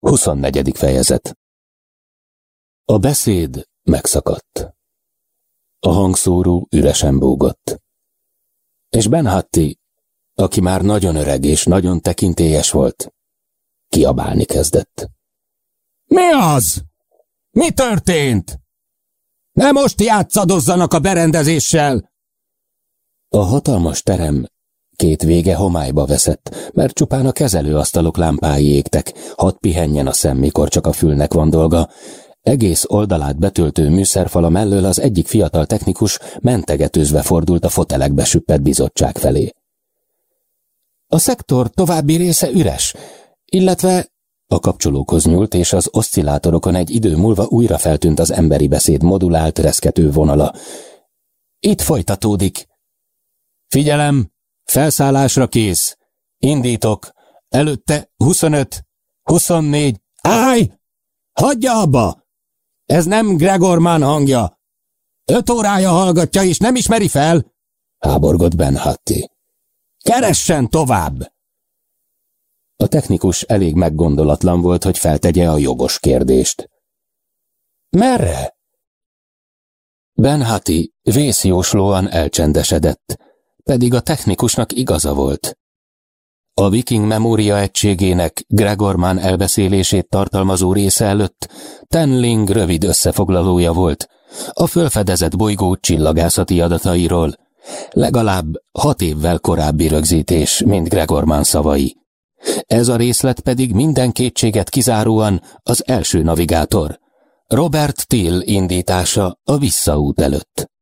24. fejezet A beszéd megszakadt. A hangszóró üresen búgott. És Ben Hatti, aki már nagyon öreg és nagyon tekintélyes volt, kiabálni kezdett. Mi az? Mi történt? Ne most játszadozzanak a berendezéssel! A hatalmas terem Két vége homályba veszett, mert csupán a kezelőasztalok lámpái égtek, hadd pihenjen a szem, mikor csak a fülnek van dolga. Egész oldalát betöltő műszerfala mellől az egyik fiatal technikus mentegetőzve fordult a fotelekbe süppett bizottság felé. A szektor további része üres, illetve a kapcsolókhoz nyúlt, és az oszcillátorokon egy idő múlva újra feltűnt az emberi beszéd modulált reszkető vonala. Itt folytatódik. Figyelem! Felszállásra kész. Indítok. Előtte 25, 24. Állj! Hagyja abba! Ez nem Gregor Mann hangja. Öt órája hallgatja, és nem ismeri fel? Háborgott Ben Hatti. Keressen tovább! A technikus elég meggondolatlan volt, hogy feltegye a jogos kérdést. Merre? Ben Hatti vészjóslóan elcsendesedett pedig a technikusnak igaza volt. A viking memória egységének Gregor Mann elbeszélését tartalmazó része előtt Tenling rövid összefoglalója volt a fölfedezett bolygó csillagászati adatairól, legalább hat évvel korábbi rögzítés, mint Gregor Mann szavai. Ez a részlet pedig minden kétséget kizáróan az első navigátor, Robert Till indítása a visszaút előtt.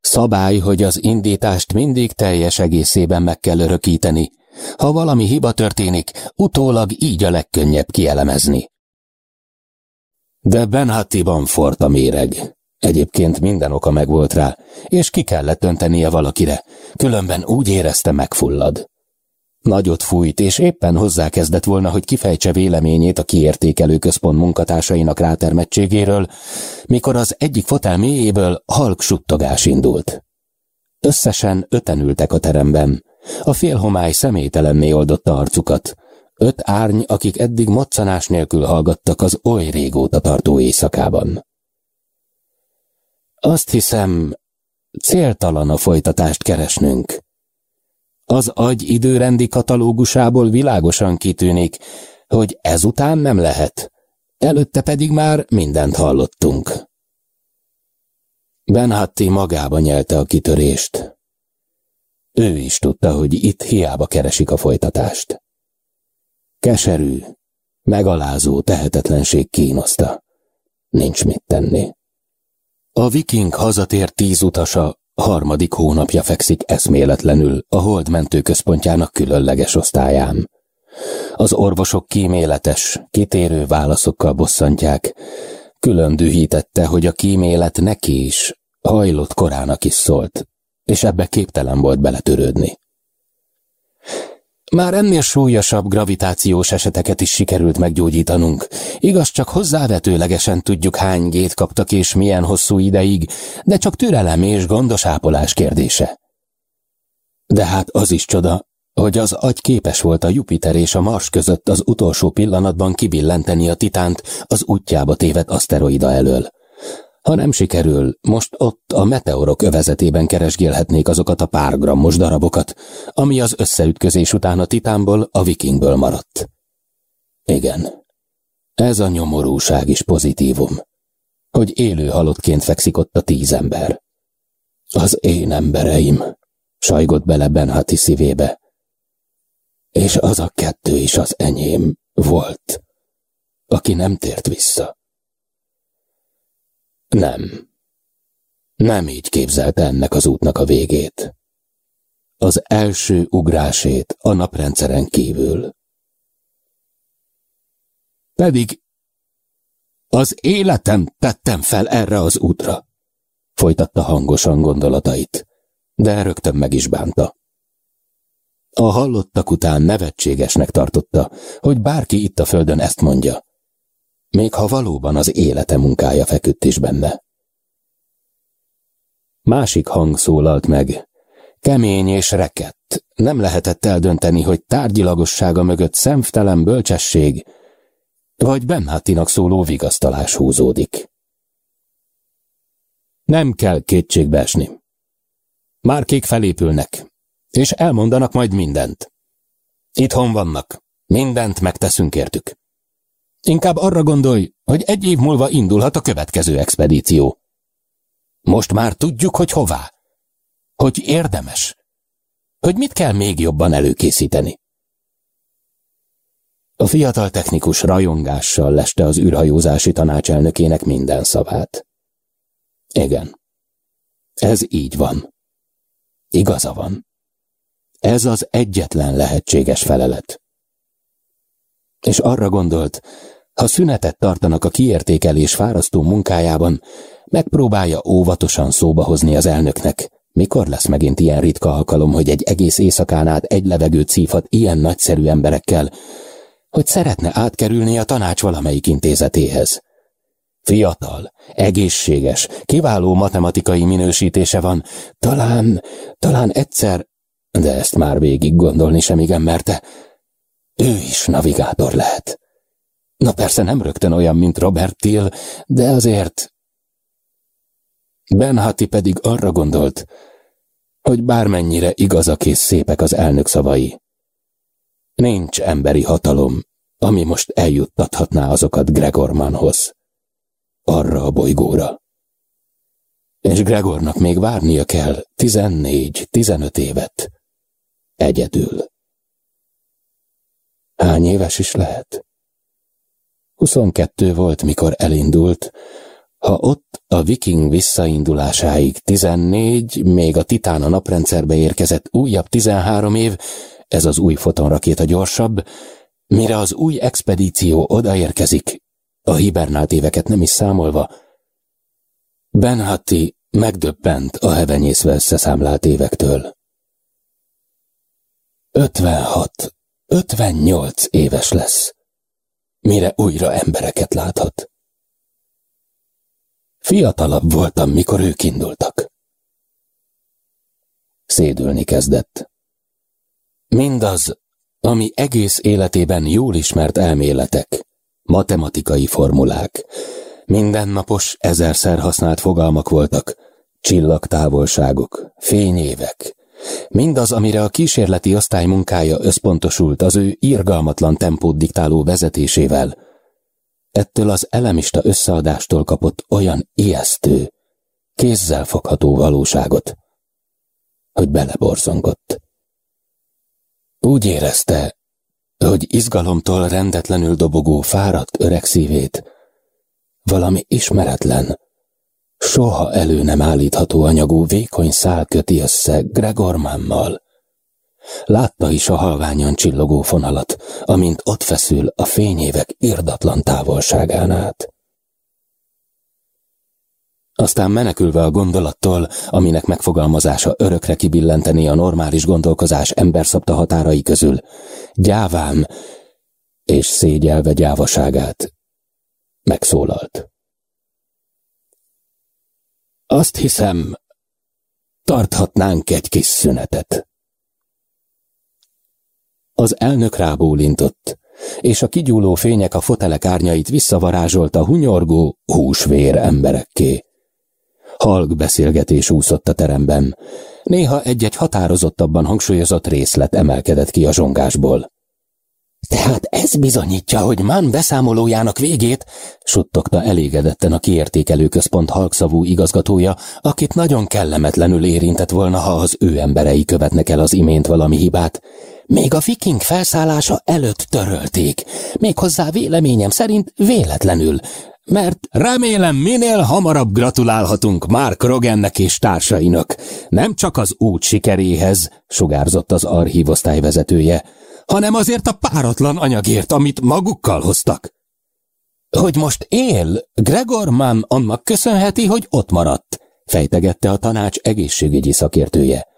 Szabály, hogy az indítást mindig teljes egészében meg kell örökíteni. Ha valami hiba történik, utólag így a legkönnyebb kielemezni. De Benhattiban fort a méreg. Egyébként minden oka megvolt rá, és ki kellett öntenie valakire, különben úgy érezte megfullad. Nagyot fújt, és éppen hozzákezdett volna, hogy kifejtse véleményét a kiértékelő központ munkatársainak rátermettségéről, mikor az egyik fotel mélyéből halk suttogás indult. Összesen öten ültek a teremben. A félhomály személytelenné oldotta arcukat. Öt árny, akik eddig moccanás nélkül hallgattak az oly régóta tartó éjszakában. Azt hiszem, céltalan a folytatást keresnünk, az agy időrendi katalógusából világosan kitűnik, hogy ezután nem lehet, előtte pedig már mindent hallottunk. Benhatti magába nyelte a kitörést. Ő is tudta, hogy itt hiába keresik a folytatást. Keserű, megalázó tehetetlenség kínoszta. Nincs mit tenni. A viking hazatért tíz utasa harmadik hónapja fekszik eszméletlenül a hold mentőközpontjának különleges osztályán. Az orvosok kíméletes, kitérő válaszokkal bosszantják. Külön dühítette, hogy a kímélet neki is, hajlott korának is szólt, és ebbe képtelen volt beletörődni. Már ennél súlyosabb gravitációs eseteket is sikerült meggyógyítanunk. Igaz, csak hozzávetőlegesen tudjuk hány gét kaptak és milyen hosszú ideig, de csak türelem és gondos ápolás kérdése. De hát az is csoda, hogy az agy képes volt a Jupiter és a Mars között az utolsó pillanatban kibillenteni a titánt az útjába tévedt aszteroida elől. Ha nem sikerül, most ott a meteorok övezetében keresgélhetnék azokat a pár grammos darabokat, ami az összeütközés után a titánból, a vikingből maradt. Igen, ez a nyomorúság is pozitívum, hogy élő halottként fekszik ott a tíz ember. Az én embereim, sajgott bele Benhati szívébe. És az a kettő is az enyém volt, aki nem tért vissza. Nem. Nem így képzelte ennek az útnak a végét. Az első ugrásét a naprendszeren kívül. Pedig az életem tettem fel erre az útra, folytatta hangosan gondolatait, de rögtön meg is bánta. A hallottak után nevetségesnek tartotta, hogy bárki itt a földön ezt mondja még ha valóban az élete munkája feküdt is benne. Másik hang szólalt meg. Kemény és rekett. Nem lehetett eldönteni, hogy tárgyilagossága mögött szemtelen bölcsesség, vagy Benhattinak szóló vigasztalás húzódik. Nem kell kétségbe esni. Márkék felépülnek, és elmondanak majd mindent. Itthon vannak, mindent megteszünk értük. Inkább arra gondolj, hogy egy év múlva indulhat a következő expedíció. Most már tudjuk, hogy hová. Hogy érdemes. Hogy mit kell még jobban előkészíteni. A fiatal technikus rajongással leste az űrhajózási tanácselnökének minden szavát. Igen, ez így van. Igaza van. Ez az egyetlen lehetséges felelet. És arra gondolt, ha szünetet tartanak a kiértékelés fárasztó munkájában, megpróbálja óvatosan szóba hozni az elnöknek, mikor lesz megint ilyen ritka alkalom, hogy egy egész éjszakán át egy levegőt szívhat ilyen nagyszerű emberekkel, hogy szeretne átkerülni a tanács valamelyik intézetéhez. Fiatal, egészséges, kiváló matematikai minősítése van. Talán, talán egyszer, de ezt már végig gondolni sem igen merte. Ő is navigátor lehet. Na persze nem rögtön olyan, mint Robert Till, de azért... Ben Hati pedig arra gondolt, hogy bármennyire igazak és szépek az elnök szavai, nincs emberi hatalom, ami most eljuttathatná azokat Gregormanhoz arra a bolygóra. És Gregornak még várnia kell tizennégy-tizenöt évet. Egyedül. Hány éves is lehet? Huszonkettő volt, mikor elindult, ha ott a viking visszaindulásáig tizennégy, még a Titán a naprendszerbe érkezett újabb tizenhárom év, ez az új fotonrakéta gyorsabb, mire az új expedíció odaérkezik, a hibernált éveket nem is számolva. Ben Hatti megdöbbent a hevenyészve összeszámlált évektől. 56, 58 éves lesz, mire újra embereket láthat. Fiatalabb voltam, mikor ők indultak. Szédülni kezdett. Mindaz, ami egész életében jól ismert elméletek, matematikai formulák, mindennapos, ezerszer használt fogalmak voltak, csillagtávolságok, fényévek, mindaz, amire a kísérleti osztály munkája összpontosult az ő irgalmatlan tempót diktáló vezetésével, ettől az elemista összeadástól kapott olyan ijesztő, kézzel fogható valóságot, hogy beleborzongott. Úgy érezte, hogy izgalomtól rendetlenül dobogó fáradt öreg szívét valami ismeretlen, soha elő nem állítható anyagú vékony szál köti össze Gregor Mammal. Látta is a halványan csillogó fonalat, amint ott feszül a fényévek irdatlan távolságán át. Aztán menekülve a gondolattól, aminek megfogalmazása örökre kibillenteni a normális gondolkozás emberszabta határai közül, gyávám és szégyelve gyávaságát, megszólalt. Azt hiszem, tarthatnánk egy kis szünetet. Az elnök rábólintott, és a kigyúló fények a fotelek árnyait visszavarázsolta hunyorgó, húsvér emberekké. Halk beszélgetés úszott a teremben. Néha egy-egy határozottabban hangsúlyozott részlet emelkedett ki a zsongásból. Tehát ez bizonyítja, hogy Mann beszámolójának végét, suttogta elégedetten a kiértékelő központ halkszavú igazgatója, akit nagyon kellemetlenül érintett volna, ha az ő emberei követnek el az imént valami hibát. Még a viking felszállása előtt törölték, méghozzá véleményem szerint véletlenül, mert remélem minél hamarabb gratulálhatunk Mark Rogennek és társainak, nem csak az út sikeréhez, sugárzott az archívosztály vezetője, hanem azért a páratlan anyagért, amit magukkal hoztak. Hogy most él, Gregor Mann annak köszönheti, hogy ott maradt, fejtegette a tanács egészségügyi szakértője.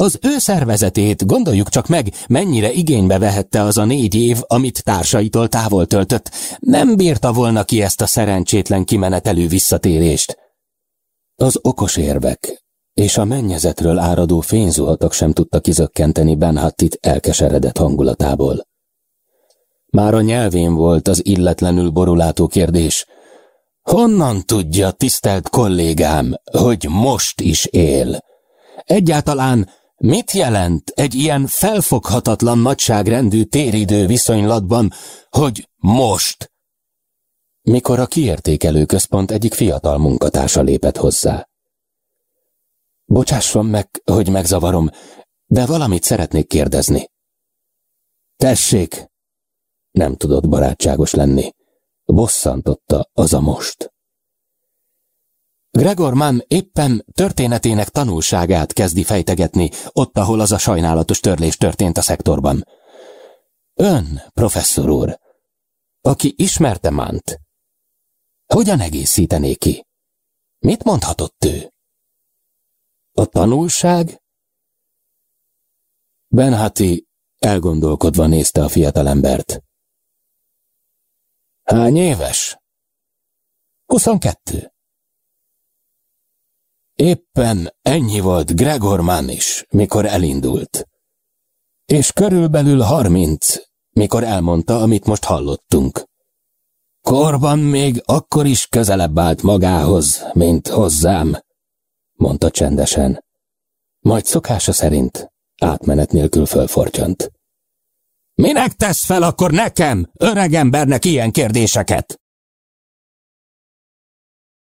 Az ő szervezetét gondoljuk csak meg, mennyire igénybe vehette az a négy év, amit társaitól távol töltött. Nem bírta volna ki ezt a szerencsétlen kimenetelő visszatérést. Az okos érvek és a mennyezetről áradó fényzuhatok sem tudta kizökkenteni Benhattit elkeseredett hangulatából. Már a nyelvén volt az illetlenül borulátó kérdés. Honnan tudja, tisztelt kollégám, hogy most is él? Egyáltalán mit jelent egy ilyen felfoghatatlan nagyságrendű téridő viszonylatban, hogy most? Mikor a kiértékelő központ egyik fiatal munkatársa lépett hozzá. Bocsásson meg, hogy megzavarom, de valamit szeretnék kérdezni. Tessék! Nem tudott barátságos lenni. Bosszantotta az a most. Gregor Mann éppen történetének tanulságát kezdi fejtegetni, ott, ahol az a sajnálatos törlés történt a szektorban. Ön, professzor úr, aki ismerte Mant, hogyan egészítené ki? Mit mondhatott ő? A tanulság? Benhati elgondolkodva nézte a fiatalembert. Hány éves? Huszonkettő. Éppen ennyi volt Gregor Mann is, mikor elindult. És körülbelül harminc, mikor elmondta, amit most hallottunk. Korban még akkor is közelebb állt magához, mint hozzám, mondta csendesen. Majd szokása szerint átmenet nélkül fölfortyant. Minek tesz fel akkor nekem, öregembernek ilyen kérdéseket?